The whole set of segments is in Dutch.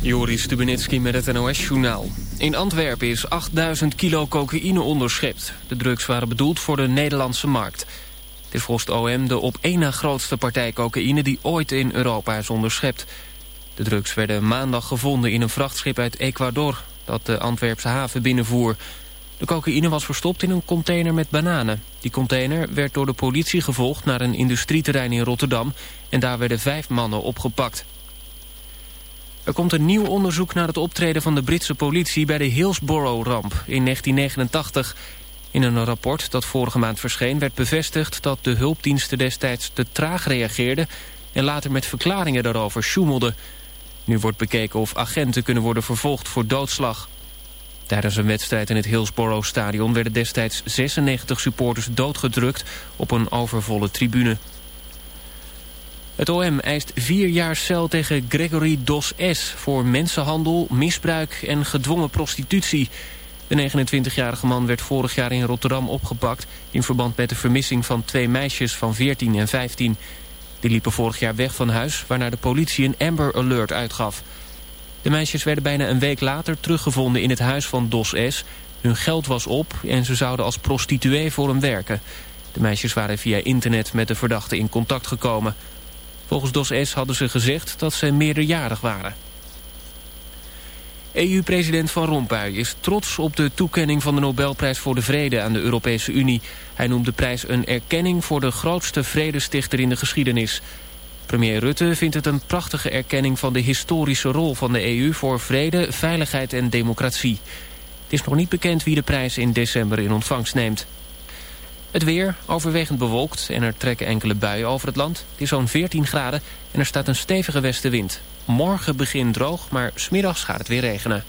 Joris Stubenitski met het NOS-journaal. In Antwerpen is 8000 kilo cocaïne onderschept. De drugs waren bedoeld voor de Nederlandse markt. Het is OM de op één na grootste partij cocaïne... die ooit in Europa is onderschept. De drugs werden maandag gevonden in een vrachtschip uit Ecuador... dat de Antwerpse haven binnenvoer. De cocaïne was verstopt in een container met bananen. Die container werd door de politie gevolgd naar een industrieterrein in Rotterdam... en daar werden vijf mannen opgepakt. Er komt een nieuw onderzoek naar het optreden van de Britse politie... bij de Hillsborough-ramp in 1989. In een rapport dat vorige maand verscheen werd bevestigd... dat de hulpdiensten destijds te traag reageerden... en later met verklaringen daarover sjoemelden. Nu wordt bekeken of agenten kunnen worden vervolgd voor doodslag. Tijdens een wedstrijd in het Hillsborough-stadion... werden destijds 96 supporters doodgedrukt op een overvolle tribune. Het OM eist vier jaar cel tegen Gregory Dos S... voor mensenhandel, misbruik en gedwongen prostitutie. De 29-jarige man werd vorig jaar in Rotterdam opgepakt... in verband met de vermissing van twee meisjes van 14 en 15. Die liepen vorig jaar weg van huis... waarna de politie een Amber Alert uitgaf. De meisjes werden bijna een week later teruggevonden in het huis van Dos S. Hun geld was op en ze zouden als prostituee voor hem werken. De meisjes waren via internet met de verdachte in contact gekomen... Volgens DOS S hadden ze gezegd dat ze meerderjarig waren. EU-president Van Rompuy is trots op de toekenning van de Nobelprijs voor de Vrede aan de Europese Unie. Hij noemt de prijs een erkenning voor de grootste vredestichter in de geschiedenis. Premier Rutte vindt het een prachtige erkenning van de historische rol van de EU voor vrede, veiligheid en democratie. Het is nog niet bekend wie de prijs in december in ontvangst neemt. Het weer overwegend bewolkt en er trekken enkele buien over het land. Het is zo'n 14 graden en er staat een stevige westenwind. Morgen begint droog, maar smiddags gaat het weer regenen.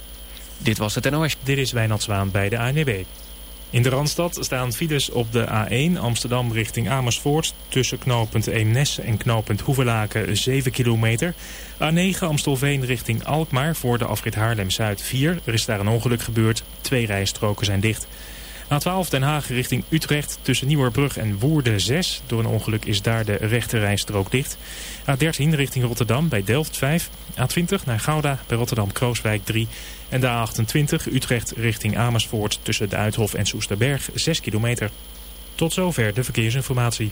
Dit was het NOS. Dit is Wijnand Zwaan bij de ANWB. In de Randstad staan files op de A1 Amsterdam richting Amersfoort... tussen knooppunt Eemnes en knooppunt Hoevelaken 7 kilometer. A9 Amstelveen richting Alkmaar voor de afrit Haarlem-Zuid 4. Er is daar een ongeluk gebeurd. Twee rijstroken zijn dicht. A12 Den Haag richting Utrecht tussen Nieuwerbrug en Woerden 6. Door een ongeluk is daar de rechterrijstrook dicht. A13 richting Rotterdam bij Delft 5. A20 naar Gouda bij Rotterdam-Krooswijk 3. En de A28 Utrecht richting Amersfoort tussen de Uithof en Soesterberg 6 kilometer. Tot zover de verkeersinformatie.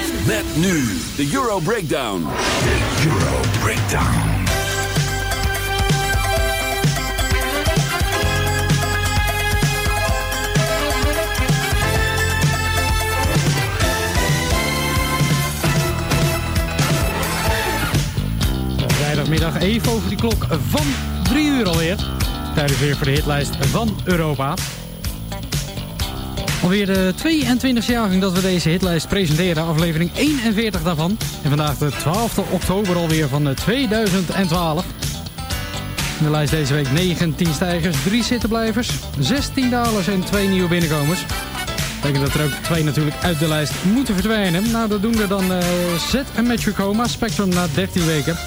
Met nu de Euro Breakdown. Euro Breakdown. Vrijdagmiddag even over die klok van 3 uur alweer. tijd is weer voor de hitlijst van Europa. Alweer de 22e jaargang dat we deze hitlijst presenteren. Aflevering 41 daarvan. En vandaag de 12e oktober alweer van 2012. In de lijst deze week 19 stijgers, 3 zittenblijvers, 16 dalers en 2 nieuwe binnenkomers. Dat dat er ook twee natuurlijk uit de lijst moeten verdwijnen. Nou, dat doen we dan uh, Z en Metro Coma, Spectrum na 13 weken.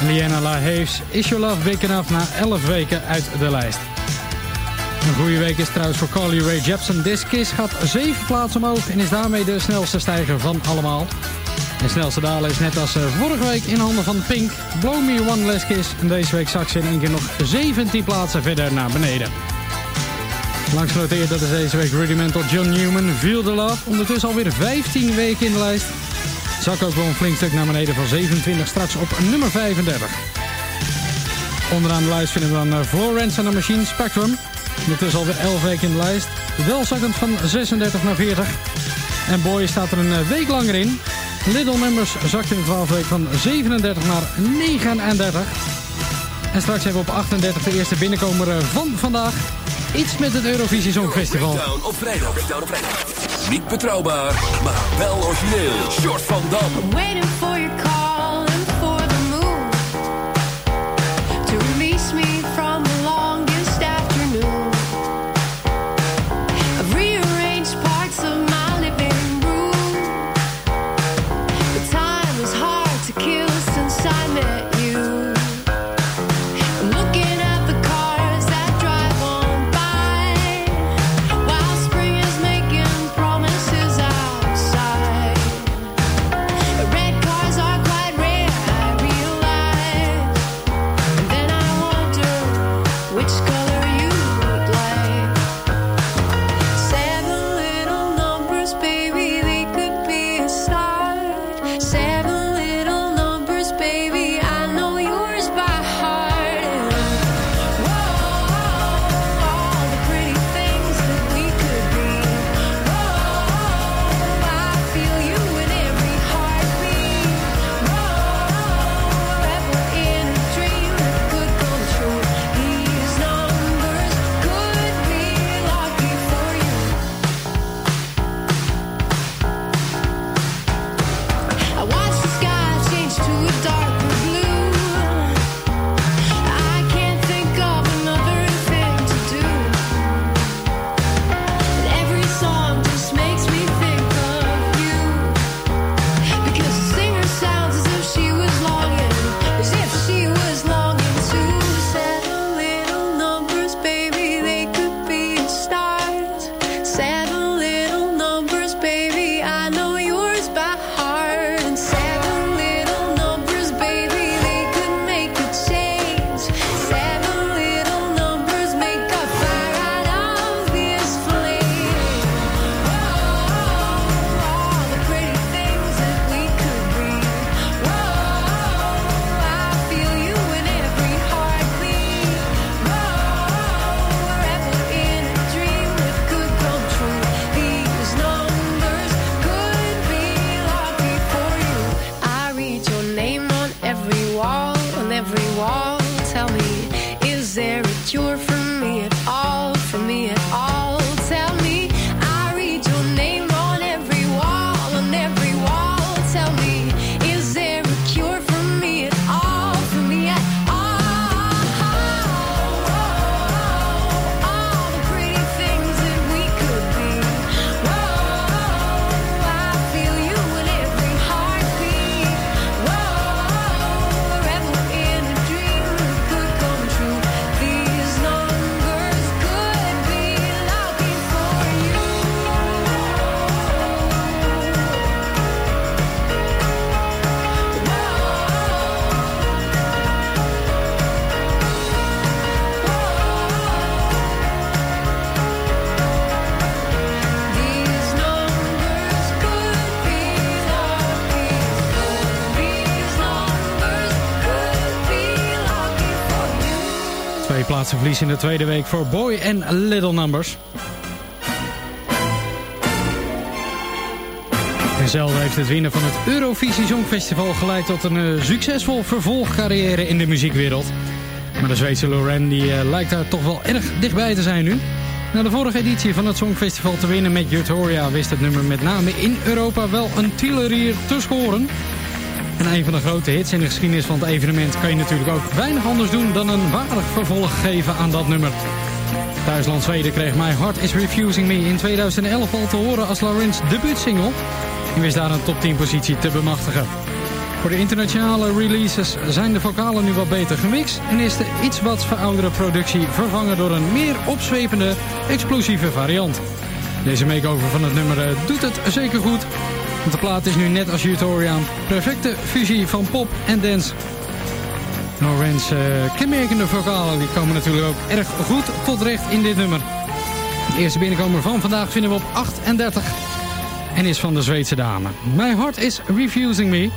En Liana La Heves, Is Your Love Big Enough na 11 weken uit de lijst. Een goede week is trouwens voor Carly Rae Jepsen. This Kiss gaat 7 plaatsen omhoog en is daarmee de snelste stijger van allemaal. De snelste daler is net als uh, vorige week in handen van Pink. Blow Me One Less Kiss. En deze week zak ze in één keer nog 17 plaatsen verder naar beneden. Langs genoteerd dat is deze week Rudimental John Newman, Feel the Love. Ondertussen alweer 15 weken in de lijst. Zak ook wel een flink stuk naar beneden van 27 straks op nummer 35. Onderaan de lijst vinden we dan uh, Florence and the Machine Spectrum. Ondertussen alweer 11 weken in de lijst. Wel zakkend van 36 naar 40. En Boy staat er een uh, week langer in. Little Members zakt in de 12 week van 37 naar 39. En straks hebben we op 38 de eerste binnenkomer uh, van vandaag. Iets met het Eurovisie Songfestival. Breakdown op vrijdag. Breakdown op vrijdag. Niet betrouwbaar, maar wel origineel. Short van Dam. Waiting for your call you. Twee plaatsen verlies in de tweede week voor Boy en Little Numbers. En zelf heeft het winnen van het Eurovisie Songfestival geleid tot een eh, succesvol vervolgcarrière in de muziekwereld. Maar de Zweedse Loren die, eh, lijkt daar toch wel erg dichtbij te zijn nu. Na de vorige editie van het Songfestival te winnen met Utopia wist het nummer met name in Europa wel een tielerier te scoren. En een van de grote hits in de geschiedenis van het evenement kan je natuurlijk ook weinig anders doen dan een waardig vervolg geven aan dat nummer. Thuisland Zweden kreeg My Heart Is Refusing Me in 2011 al te horen als Laurens debuutsingle. En wist daar een top 10 positie te bemachtigen. Voor de internationale releases zijn de vocalen nu wat beter gemixt... en is de iets wat verouderde productie vervangen door een meer opzwepende, explosieve variant. Deze makeover van het nummer eh, doet het zeker goed... want de plaat is nu net als Utopia perfecte fusie van pop en dance... Laurens uh, kenmerkende vocalen die komen natuurlijk ook erg goed tot recht in dit nummer. De eerste binnenkomer van vandaag vinden we op 38 en is van de Zweedse dame. My Heart is Refusing Me.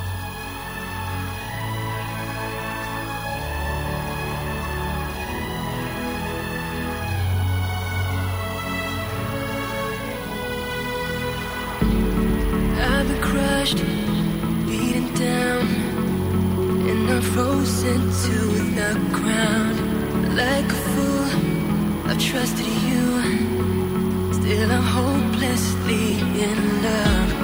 I've trusted you. Still, I'm hopelessly in love.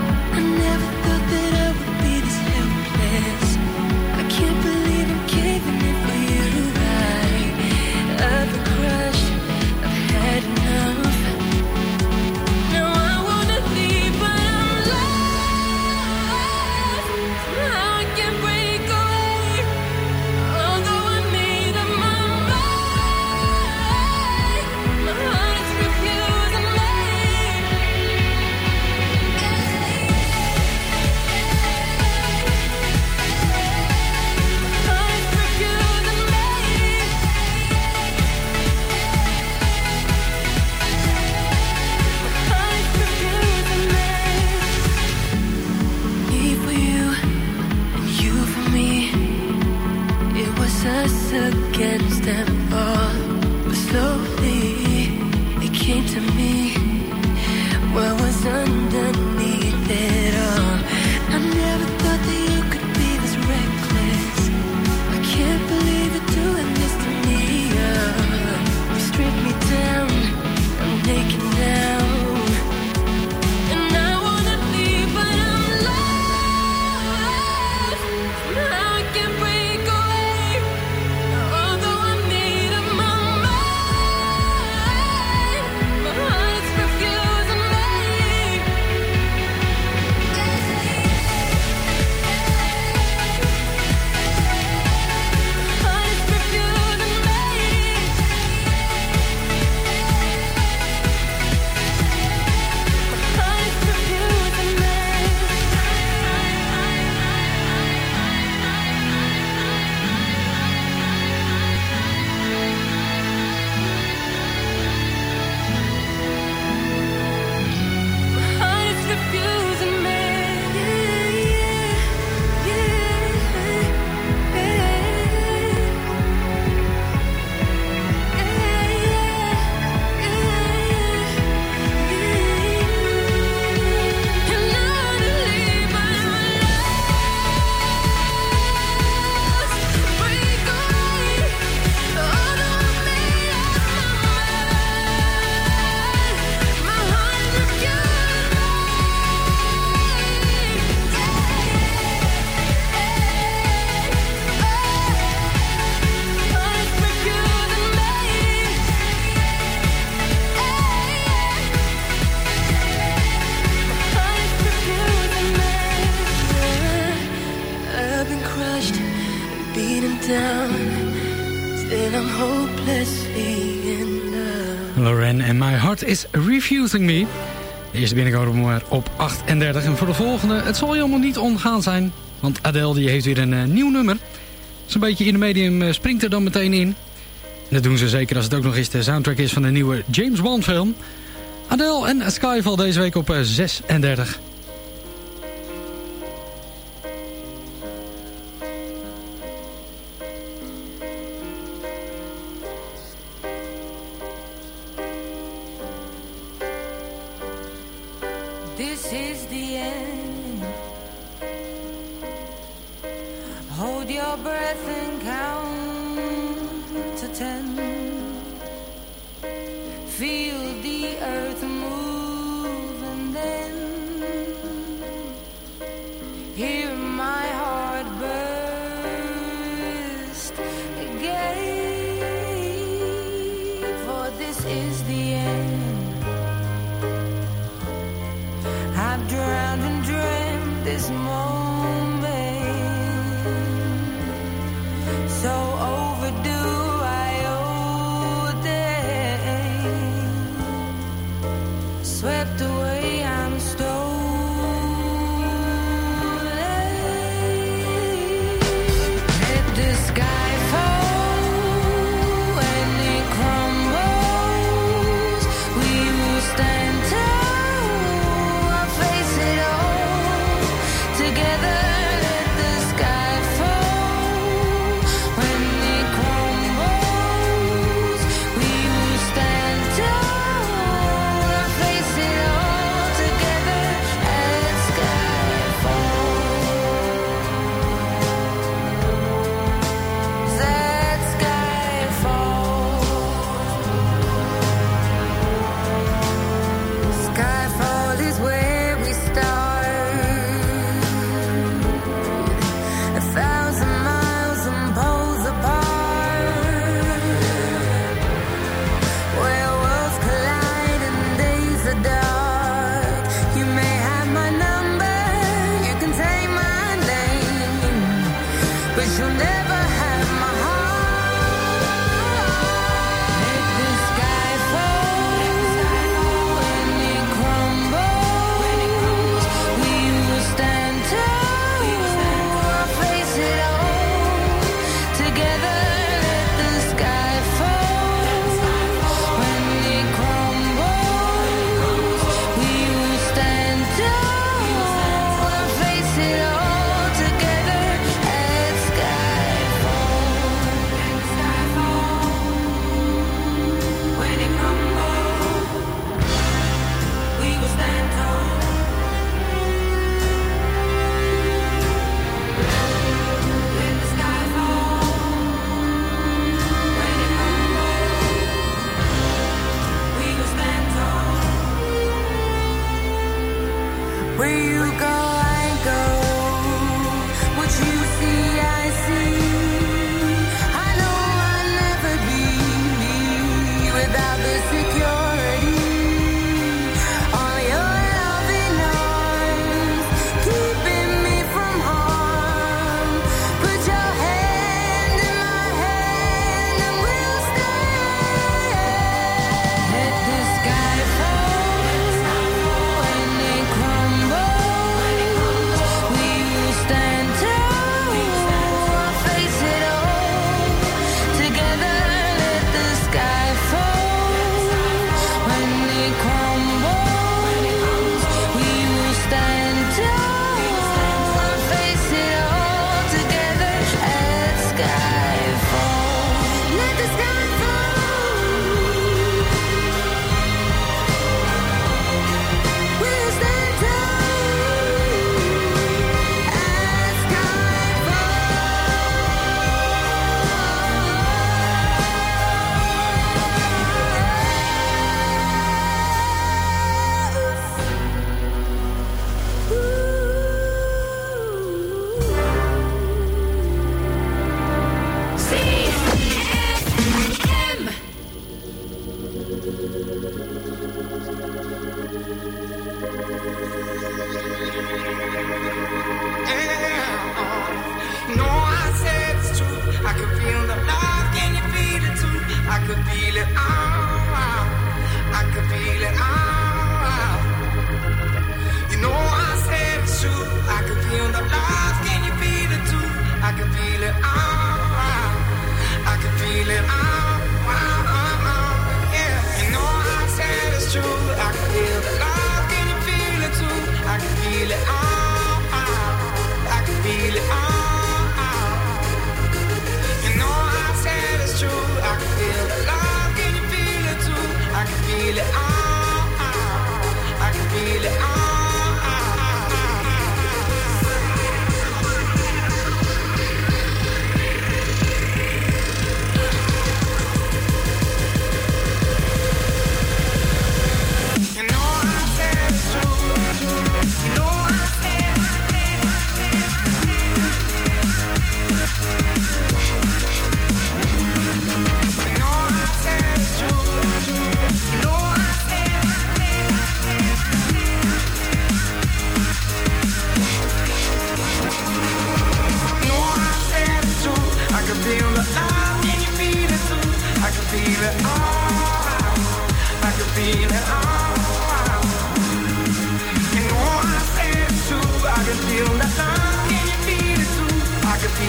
Is Refusing Me. De eerste op 38. En voor de volgende, het zal je allemaal niet ongaan zijn. Want Adele die heeft weer een eh, nieuw nummer. Zo'n beetje in de medium eh, springt er dan meteen in. En dat doen ze zeker als het ook nog eens de soundtrack is van de nieuwe James Bond film. Adele en Skyfall deze week op eh, 36. Feel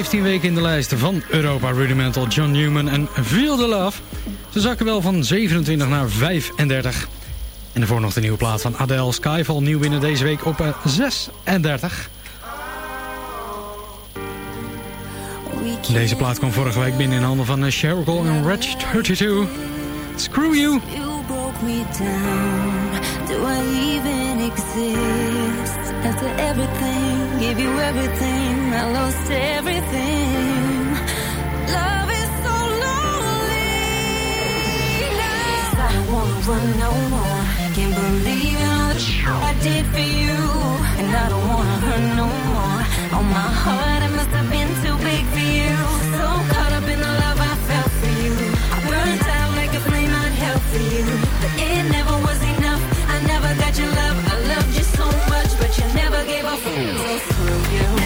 15 weken in de lijsten van Europa Rudimental, John Newman en Feel the Love. Ze zakken wel van 27 naar 35. En daarvoor nog de nieuwe plaat van Adele Skyfall, nieuw binnen deze week op eh, 36. Deze plaat kwam vorige week binnen in handen van eh, Sheryl Cole en Reg 32. Screw you! You broke me down, do I even exist after everything? give you everything. I lost everything. Love is so lonely. Now. I won't run no more. Can't believe in all the I did for you. And I don't wanna hurt no more. On oh, my heart, I must have been too big for you. So caught up in the love I felt for you. I burned out like a flame on hell for you. But it never was enough. I never got your love. I'll feel through you.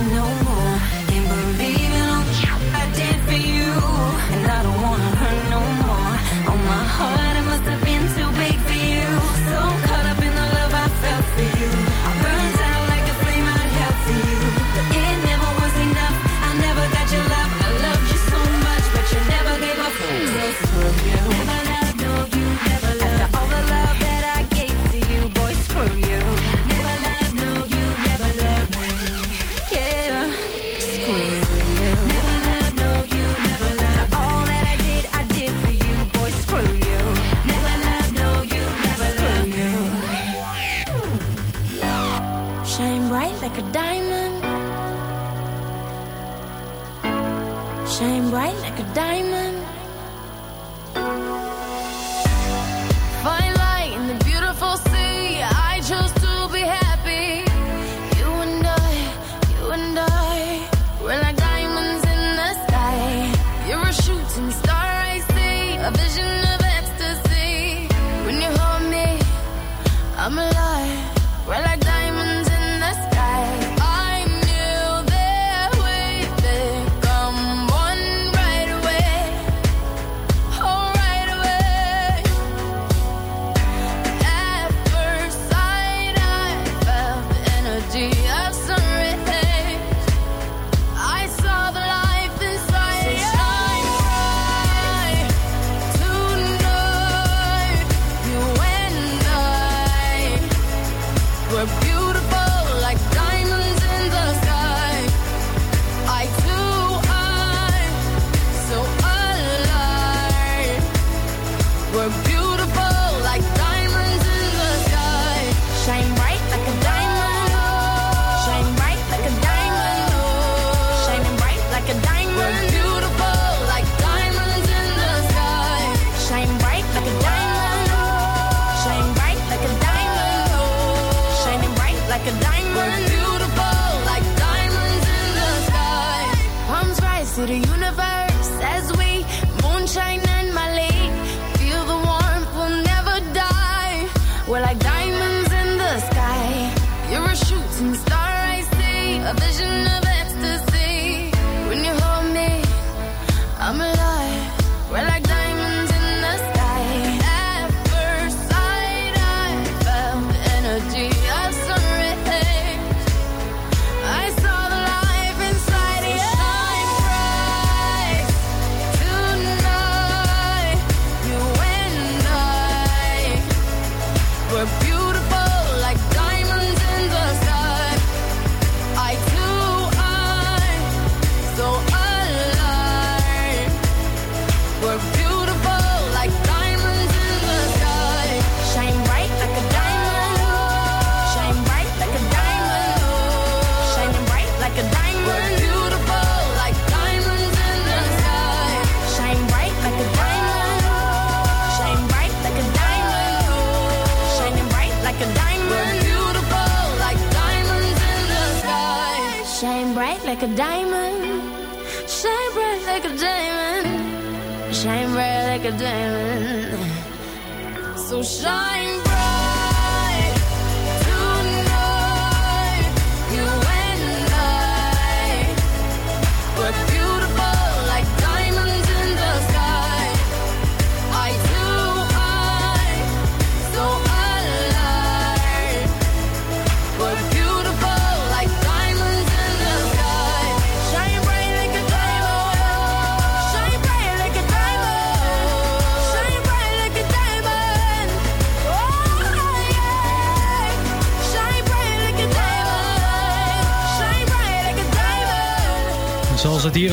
No more. Can't believe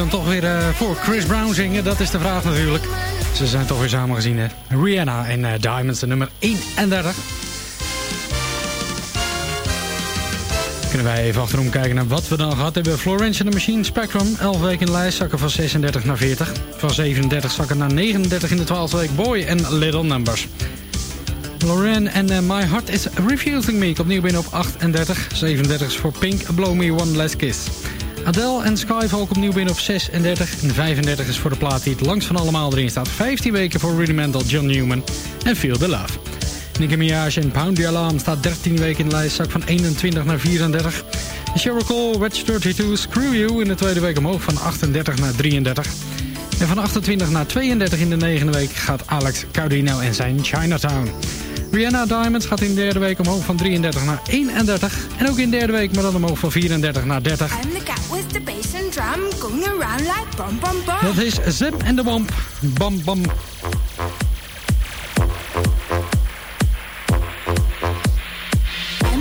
toch weer eh, voor Chris Brown zingen? Dat is de vraag natuurlijk. Ze zijn toch weer samen gezien, hè? Rihanna en eh, Diamonds, de nummer 31. Kunnen wij even achterom kijken naar wat we dan gehad hebben. Florence and the Machine Spectrum, 11 weken in de lijst, zakken van 36 naar 40. Van 37 zakken naar 39 in de 12e week. Boy en Little Numbers. Lorraine en eh, My Heart is Refusing Me. Opnieuw binnen op 38. 37 is voor Pink, Blow Me One Last Kiss. Adele en Skyfall opnieuw binnen op 36. En 35 is voor de plaat die het langst van allemaal erin staat. 15 weken voor Rudimental John Newman en Feel the Love. Nicki Minaj en Pound the Alarm staat 13 weken in de lijst. Zak van 21 naar 34. En Sheryl Cole, Wedge 32, Screw You in de tweede week omhoog van 38 naar 33. En van 28 naar 32 in de negende week gaat Alex Caudino en zijn Chinatown. Rihanna Diamonds gaat in de derde week omhoog van 33 naar 31. En ook in de derde week maar dan omhoog van 34 naar 30. I'm the cat with the bass and drum going around like bum bum bum. Dat is Zep en de Wamp. Bam bam. I'm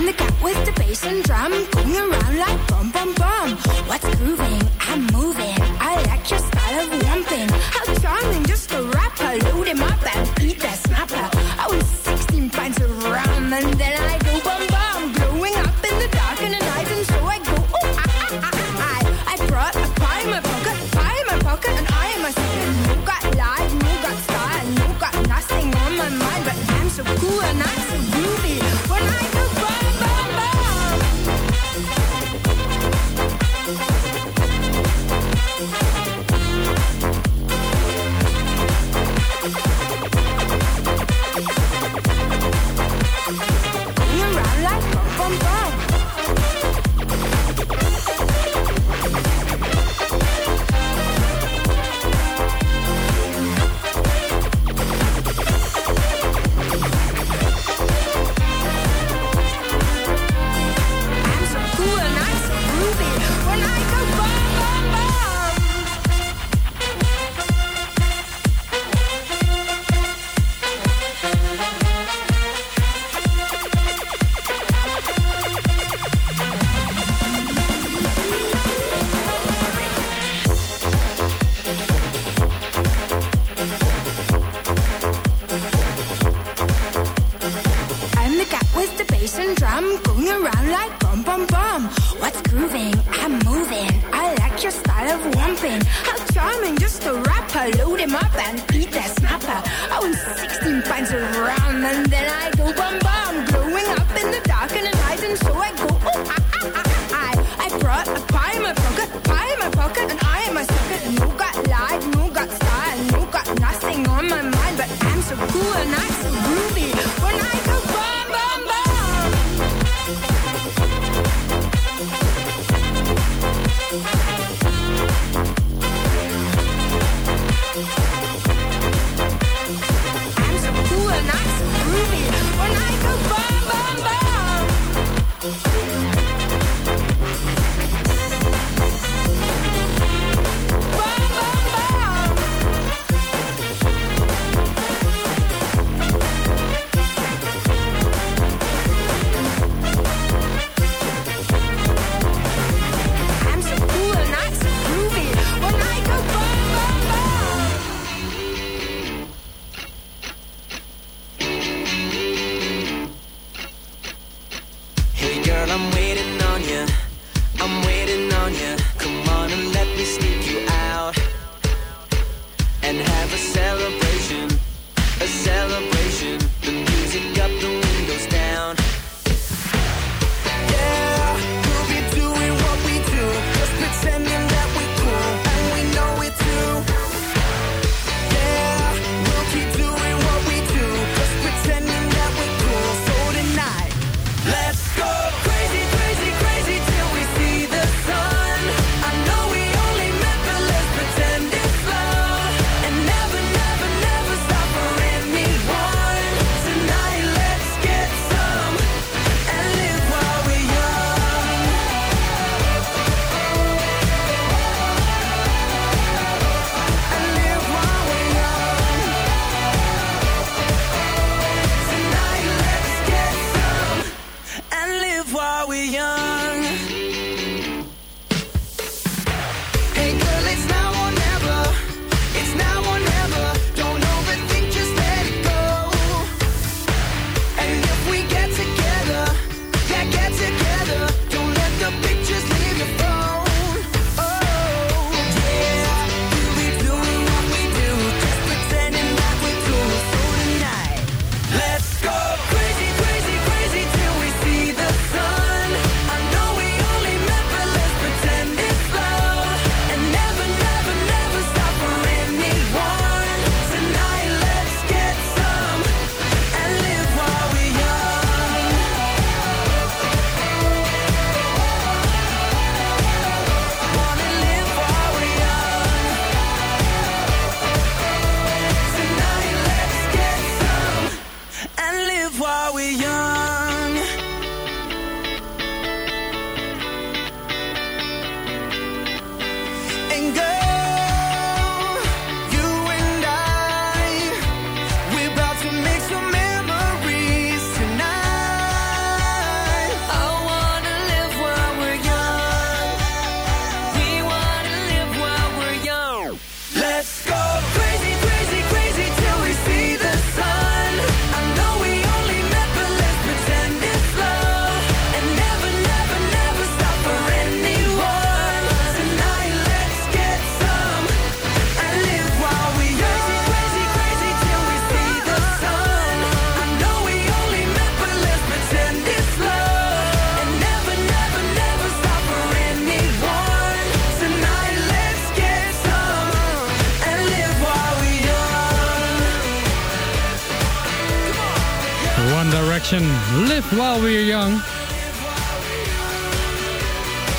the cat with the bass and drum going around like bum bum bum. What's grooving? I'm moving. I like your style of lumping.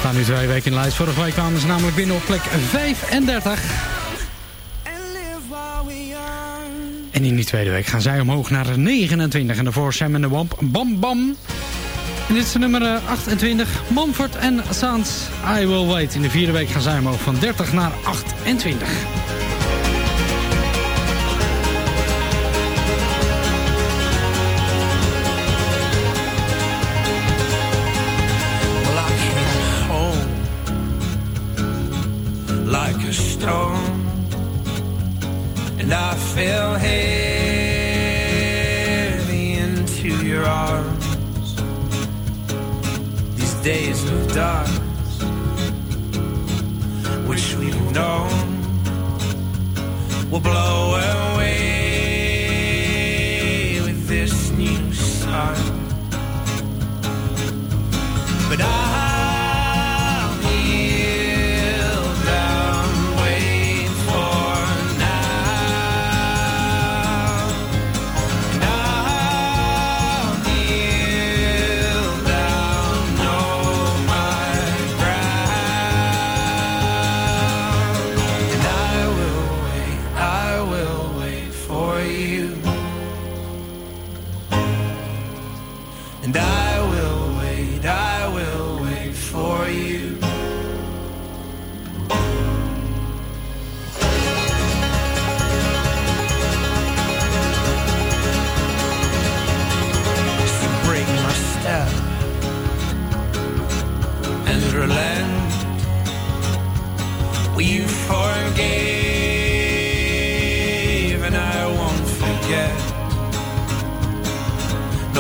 Staan nu twee weken in lijst. Vorige week kwamen namelijk binnen op plek 35. En in die tweede week gaan zij omhoog naar 29. En daarvoor Sam en de Wamp. Bam Bam. En dit is nummer eh, 28. Mumford en Sons. I Will Wait. In de vierde week gaan zij omhoog van 30 naar 28. And I fell heavy into your arms. These days of dark, which we've known, will blow away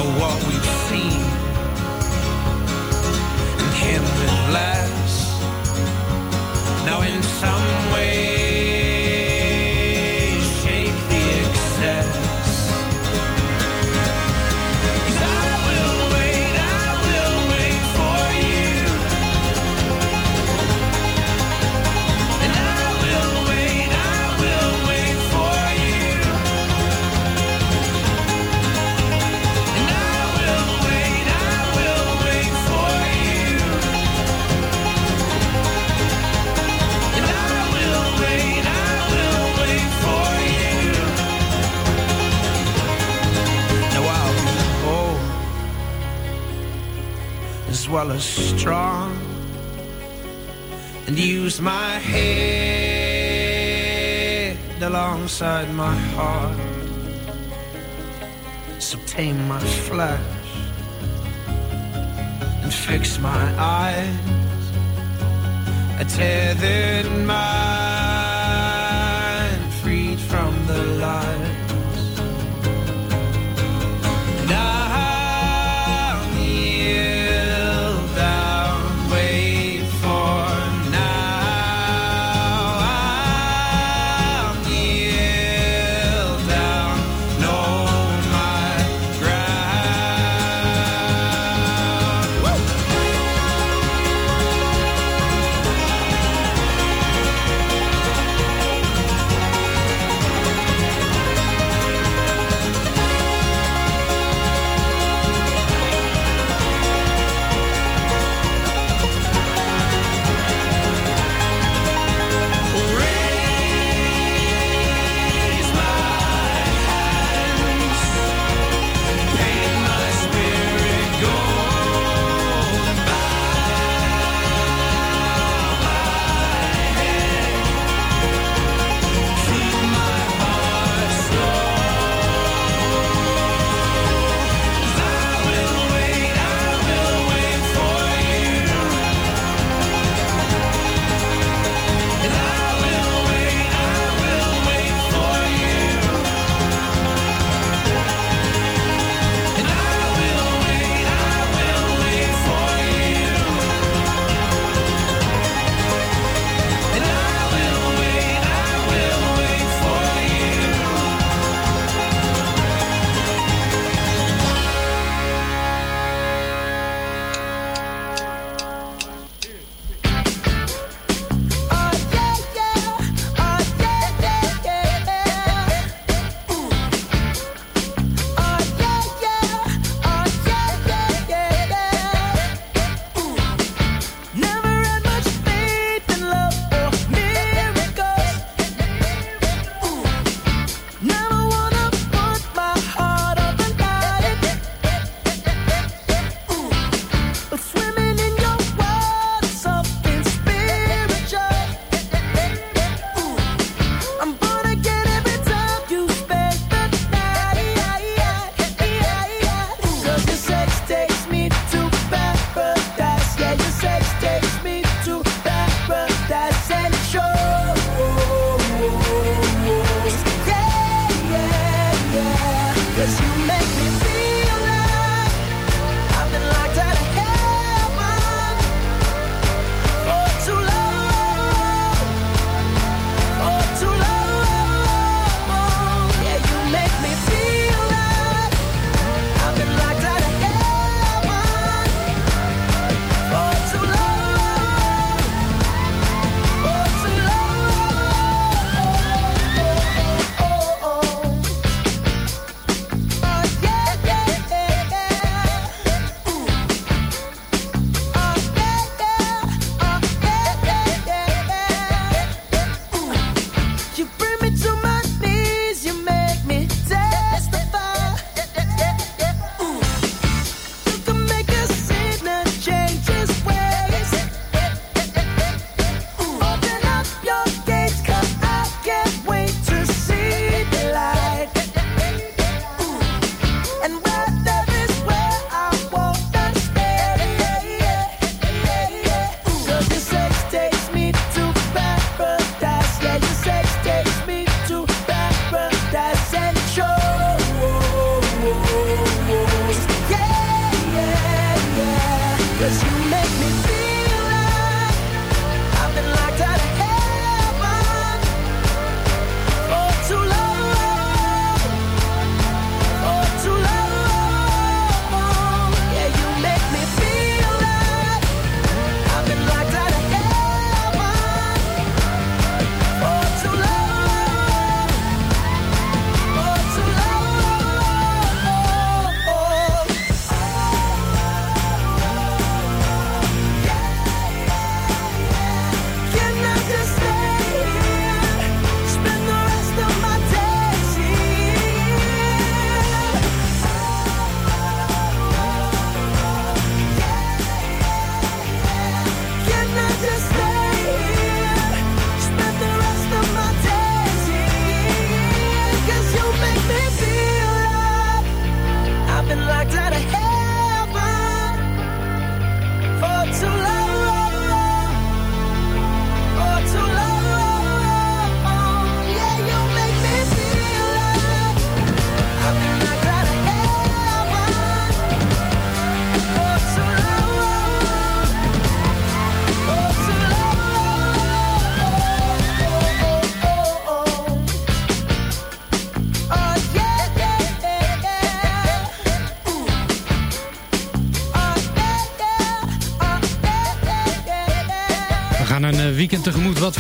the walk alongside my heart. So tame my flesh and fix my eyes. A tethered mind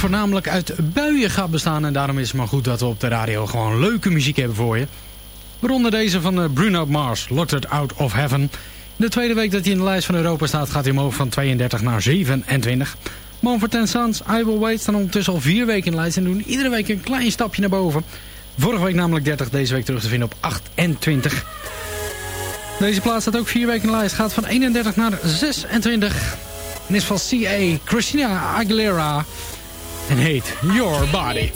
voornamelijk uit buien gaat bestaan. En daarom is het maar goed dat we op de radio gewoon leuke muziek hebben voor je. Waaronder deze van eh, Bruno Mars, Locked Out of Heaven. De tweede week dat hij in de lijst van Europa staat gaat hij omhoog van 32 naar 27. Mumford Sons, I Will Wait staan ondertussen al vier weken in de lijst en doen iedere week een klein stapje naar boven. Vorige week namelijk 30, deze week terug te vinden op 28. Deze plaats staat ook vier weken in de lijst, gaat van 31 naar 26. En is van CA Christina Aguilera en heet Your Body.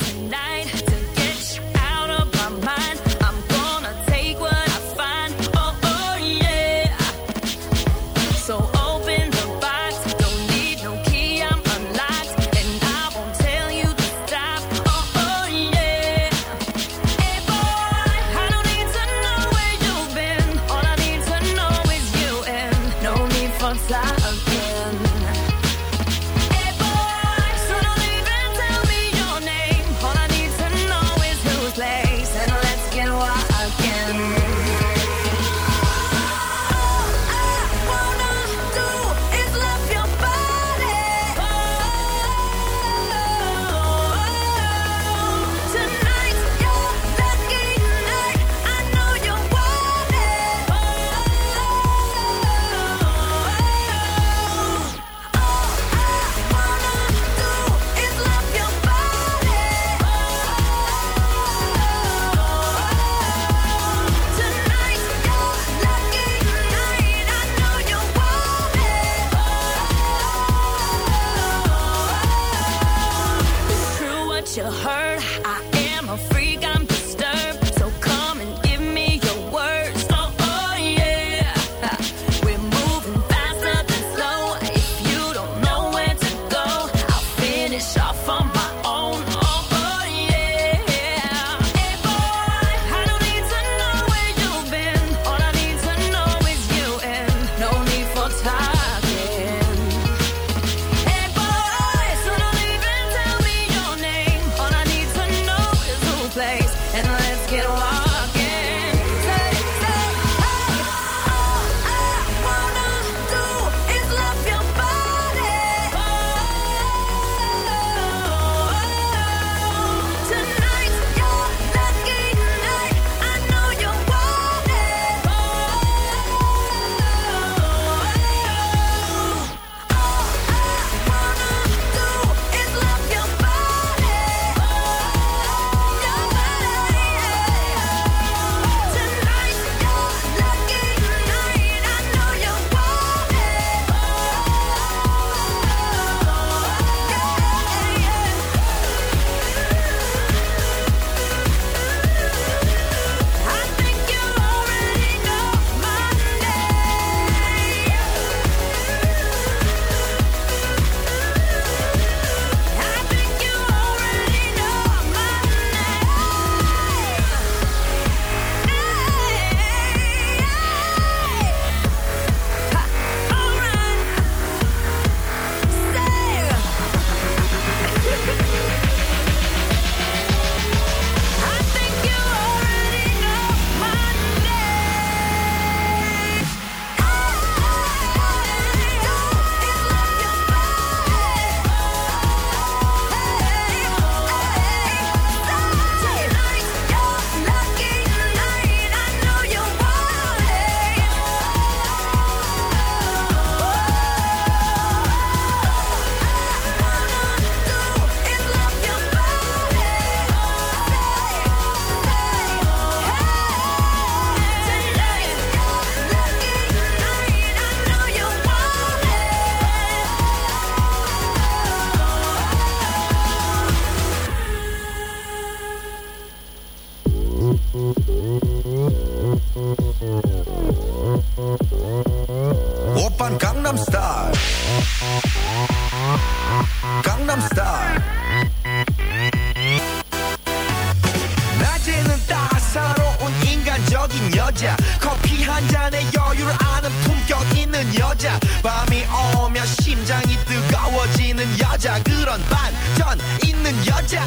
인간적인 여자. 커피 한 잔에 여유를 아는 품격 있는 여자. 밤이 오면 심장이 뜨거워지는 여자. 그런 반전 있는 여자.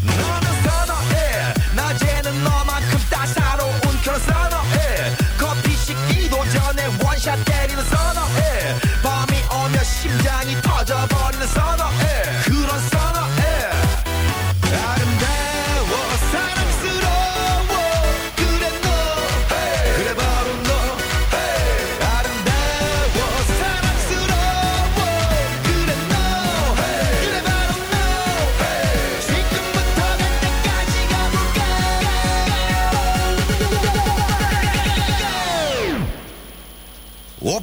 너는 선어해. 낮에는 너만큼 따사로운 그런 선어해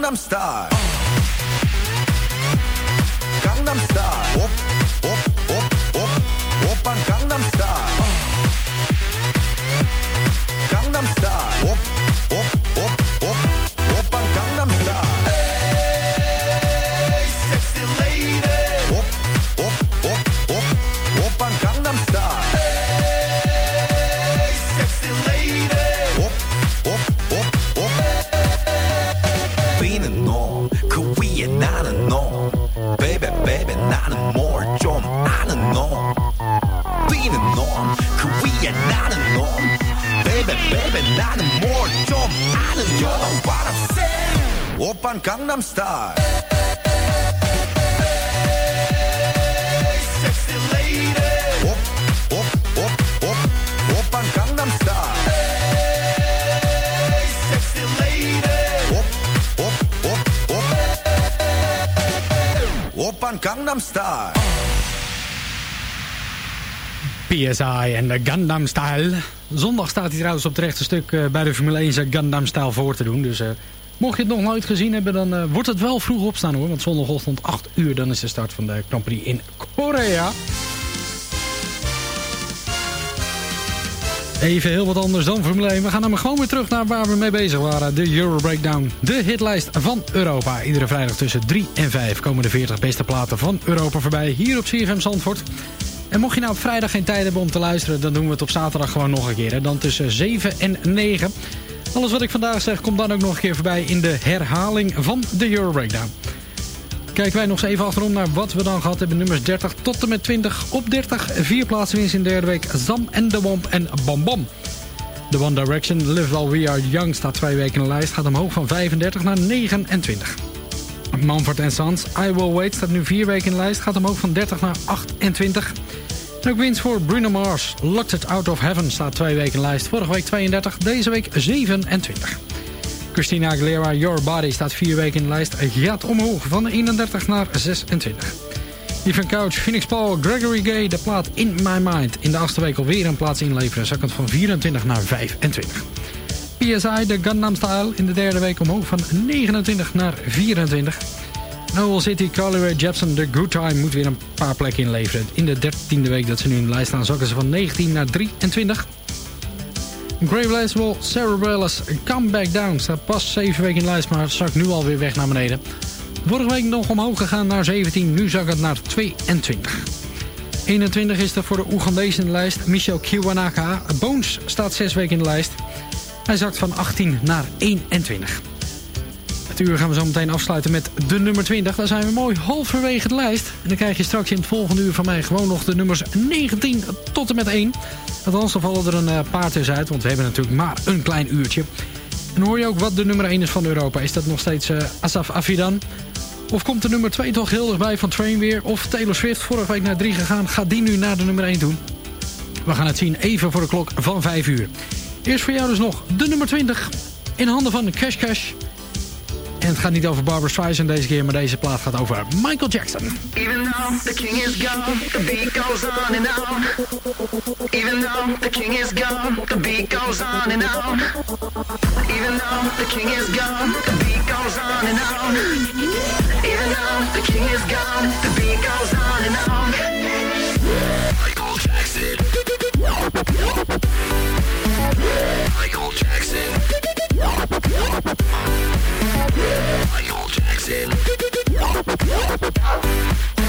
Gangnam Style. En de Gundam Style. Zondag staat hij trouwens op het rechte stuk eh, bij de Formule 1 zijn Gundam Style voor te doen. Dus eh, mocht je het nog nooit gezien hebben, dan eh, wordt het wel vroeg opstaan hoor. Want zondagochtend 8 uur, dan is de start van de Grand Prix in Korea. Even heel wat anders dan Formule 1. We gaan namelijk gewoon weer terug naar waar we mee bezig waren. De Euro Breakdown. De hitlijst van Europa. Iedere vrijdag tussen 3 en 5 komen de 40 beste platen van Europa voorbij. Hier op CFM Zandvoort. En mocht je nou op vrijdag geen tijd hebben om te luisteren... dan doen we het op zaterdag gewoon nog een keer. Hè? Dan tussen 7 en 9. Alles wat ik vandaag zeg komt dan ook nog een keer voorbij... in de herhaling van de Euro Breakdown. Kijken wij nog eens even achterom naar wat we dan gehad hebben. Nummers 30 tot en met 20 op 30. Vier plaatsen winst in de derde week. Zam en de Womp en Bam Bam. The One Direction, Live While We Are Young, staat twee weken in de lijst. Gaat omhoog van 35 naar 29. Manford Sons, I Will Wait, staat nu vier weken in de lijst. Gaat omhoog van 30 naar 28. Ook winst voor Bruno Mars. Locked It Out of Heaven staat twee weken lijst. Vorige week 32, deze week 27. Christina Aguilera, Your Body, staat vier weken in de lijst. Gaat omhoog van 31 naar 26. Ivan Couch, Phoenix Paul, Gregory Gay, de plaat In My Mind. In de achtste week alweer een plaats inleveren. Zakkend van 24 naar 25. PSI, de Gundam Style, in de derde week omhoog van 29 naar 24. Noel City, Carly Jepsen, The Good Time moet weer een paar plekken inleveren. In de dertiende week dat ze nu in de lijst staan zakken ze van 19 naar 23. Grave Laswell, Cerebralus, Come Back Down. Staat pas 7 weken in de lijst, maar zakt nu alweer weg naar beneden. Vorige week nog omhoog gegaan naar 17, nu zakt het naar 22. 21 is er voor de Oegandese in de lijst. Michel Kiwanaka. Bones staat 6 weken in de lijst. Hij zakt van 18 naar 21. Het uur gaan we zo meteen afsluiten met de nummer 20. Daar zijn we mooi halverwege de lijst. En dan krijg je straks in het volgende uur van mij gewoon nog de nummers 19 tot en met 1. Althans, er vallen er een eh, paar tussenuit, want we hebben natuurlijk maar een klein uurtje. En hoor je ook wat de nummer 1 is van Europa? Is dat nog steeds eh, Asaf Avidan? Of komt de nummer 2 toch heel dichtbij van Train weer? Of Taylor Swift, vorige week naar 3 gegaan, gaat die nu naar de nummer 1 doen? We gaan het zien even voor de klok van 5 uur. Eerst voor jou dus nog de nummer 20 in handen van Cash Cash. En het gaat niet over Barbara Streisand deze keer, maar deze plaat gaat over Michael Jackson. Even though the king is gone, the beat goes on and on. Even though the king is gone, the beat goes on and on. Even though the king is gone, the beat goes on and on. Even though the king is gone, the beat goes on and on. Michael Jackson. Michael Jackson. Michael Jackson.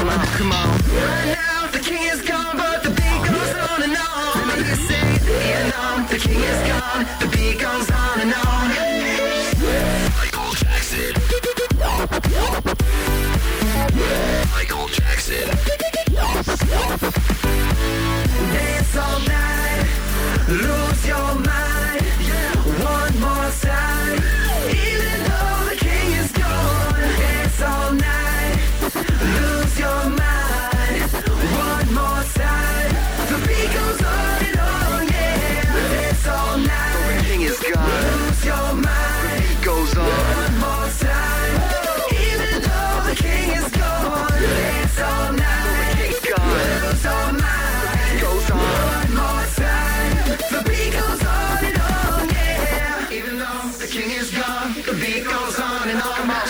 Come on, come on. Right now, the king is gone, but the beat goes on and on. Let me say, though the king is gone, the beat goes on and on. Michael Jackson. Michael Jackson. Dance all night, lose your mind.